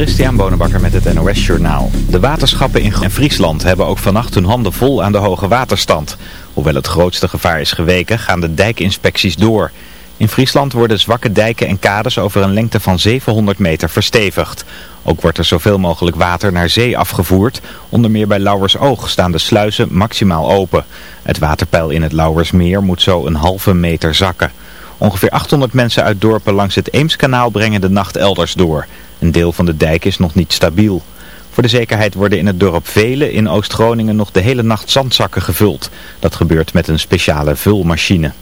Christian Bonenbakker met het NOS Journaal. De waterschappen in Friesland hebben ook vannacht hun handen vol aan de hoge waterstand. Hoewel het grootste gevaar is geweken, gaan de dijkinspecties door. In Friesland worden zwakke dijken en kades over een lengte van 700 meter verstevigd. Ook wordt er zoveel mogelijk water naar zee afgevoerd. Onder meer bij Lauwersoog staan de sluizen maximaal open. Het waterpeil in het Lauwersmeer moet zo een halve meter zakken. Ongeveer 800 mensen uit dorpen langs het Eemskanaal brengen de nacht elders door. Een deel van de dijk is nog niet stabiel. Voor de zekerheid worden in het dorp Velen in Oost-Groningen nog de hele nacht zandzakken gevuld. Dat gebeurt met een speciale vulmachine.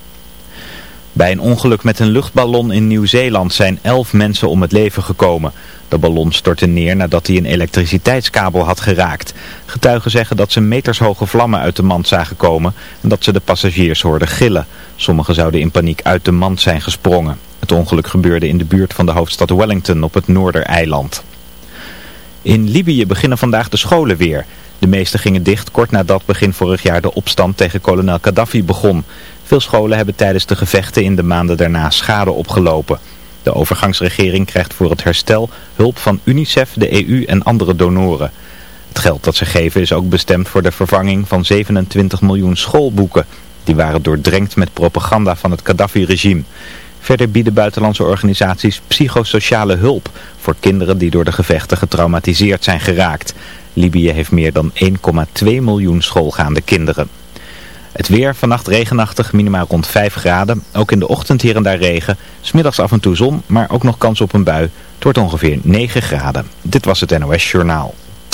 Bij een ongeluk met een luchtballon in Nieuw-Zeeland zijn elf mensen om het leven gekomen. De ballon stortte neer nadat hij een elektriciteitskabel had geraakt. Getuigen zeggen dat ze metershoge vlammen uit de mand zagen komen en dat ze de passagiers hoorden gillen. Sommigen zouden in paniek uit de mand zijn gesprongen. Het ongeluk gebeurde in de buurt van de hoofdstad Wellington op het Noordereiland. In Libië beginnen vandaag de scholen weer. De meeste gingen dicht kort nadat begin vorig jaar de opstand tegen kolonel Gaddafi begon. Veel scholen hebben tijdens de gevechten in de maanden daarna schade opgelopen. De overgangsregering krijgt voor het herstel hulp van UNICEF, de EU en andere donoren. Het geld dat ze geven is ook bestemd voor de vervanging van 27 miljoen schoolboeken. Die waren doordrenkt met propaganda van het Gaddafi-regime. Verder bieden buitenlandse organisaties psychosociale hulp voor kinderen die door de gevechten getraumatiseerd zijn geraakt. Libië heeft meer dan 1,2 miljoen schoolgaande kinderen. Het weer, vannacht regenachtig, minimaal rond 5 graden. Ook in de ochtend hier en daar regen. Smiddags af en toe zon, maar ook nog kans op een bui. Het wordt ongeveer 9 graden. Dit was het NOS Journaal.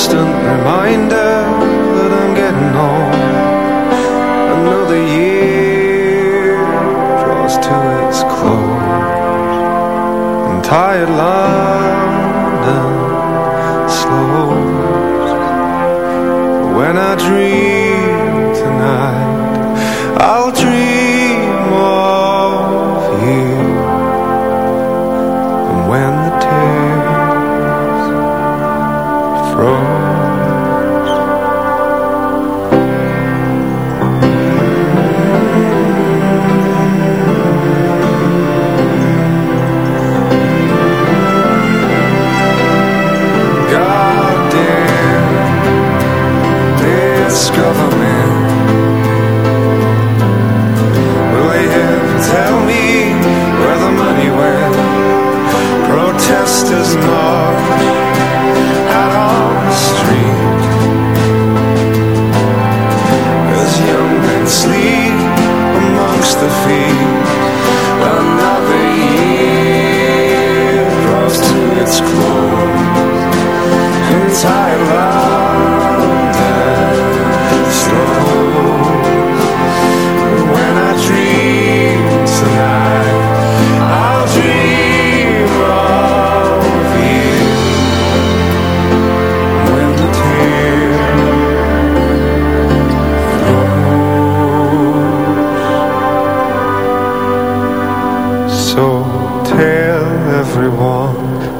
constant reminder that I'm getting old Another year draws to its close. And tired London slows. When I dream tonight I'll dream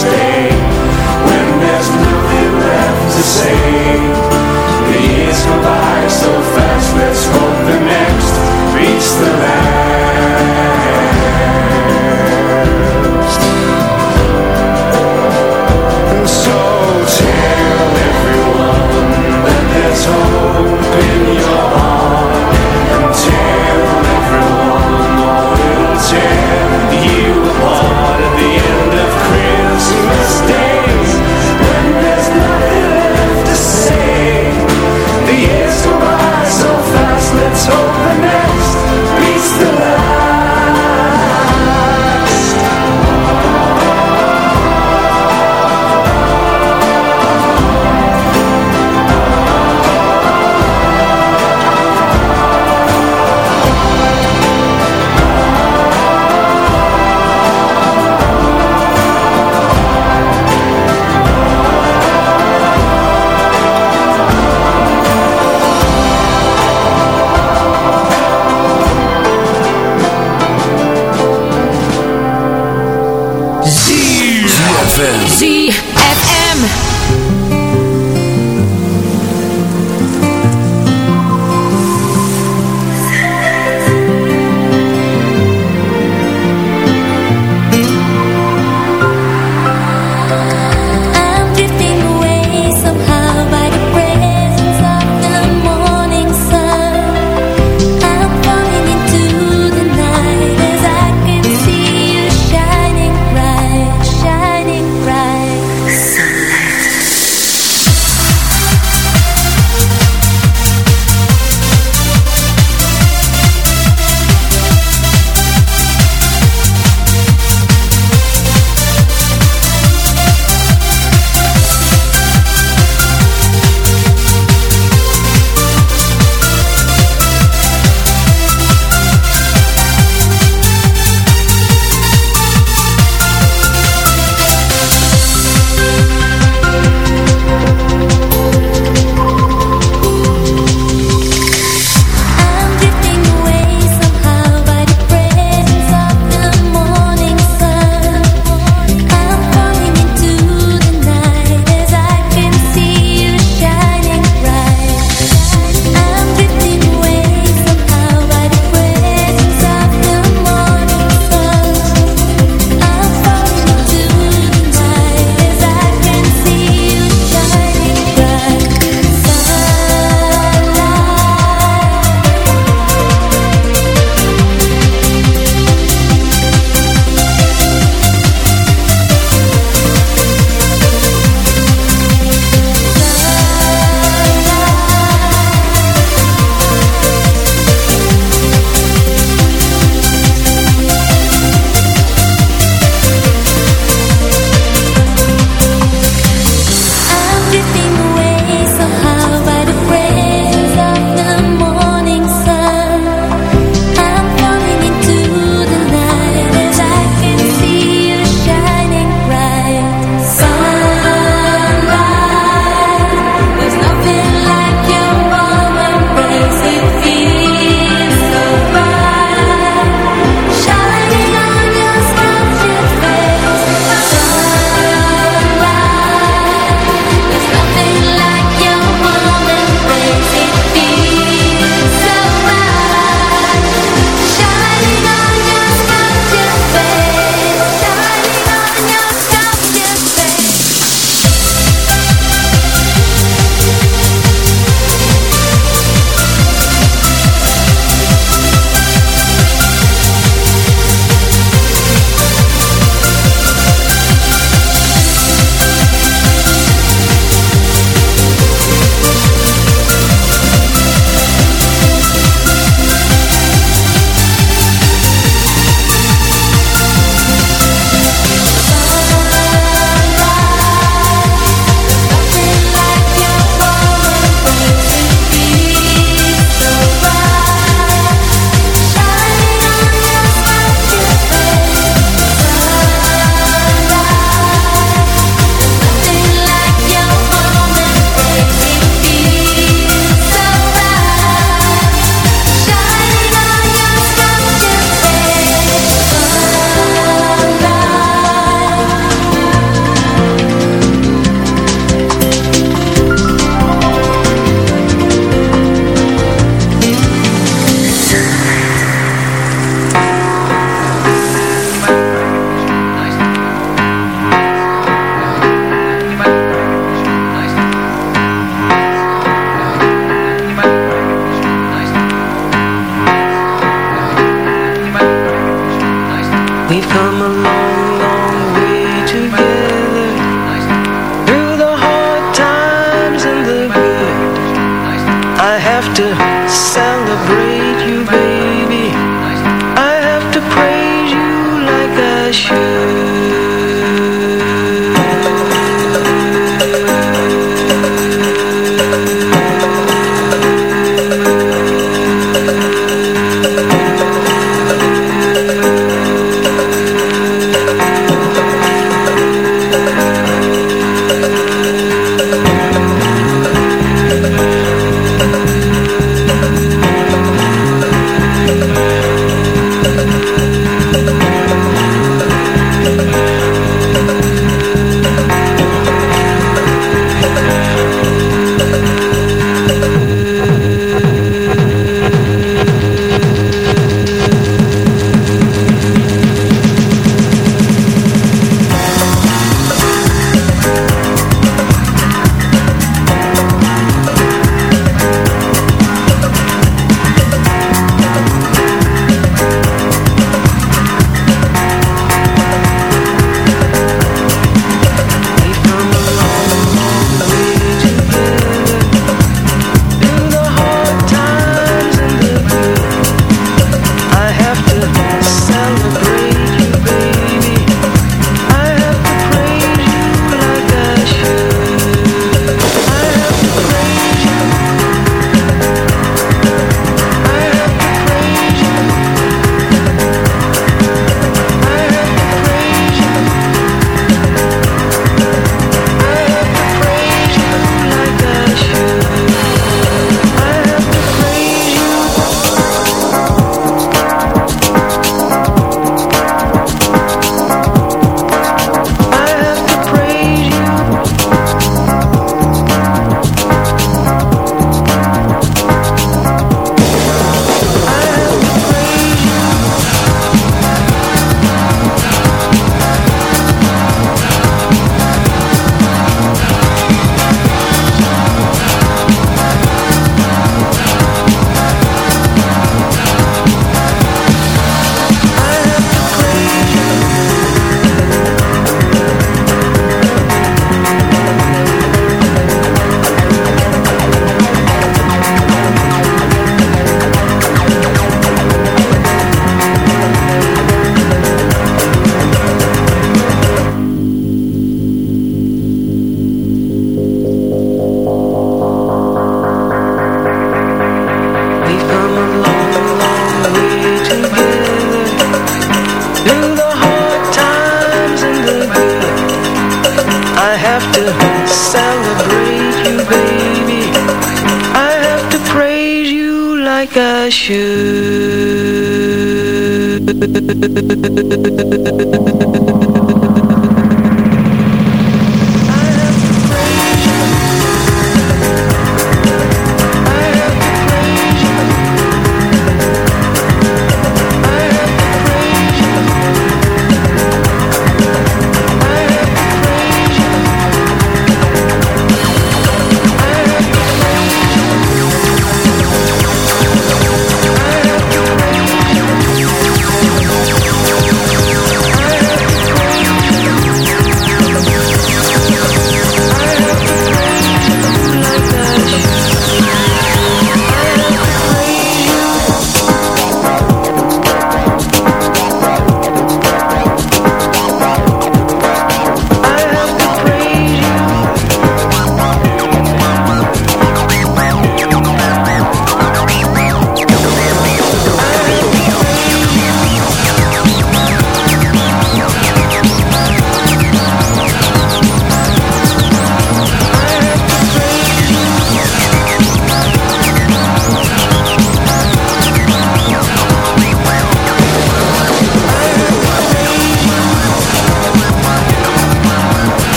Day. When there's nothing left to say, the years go by so fast. Let's hope the next beats the last.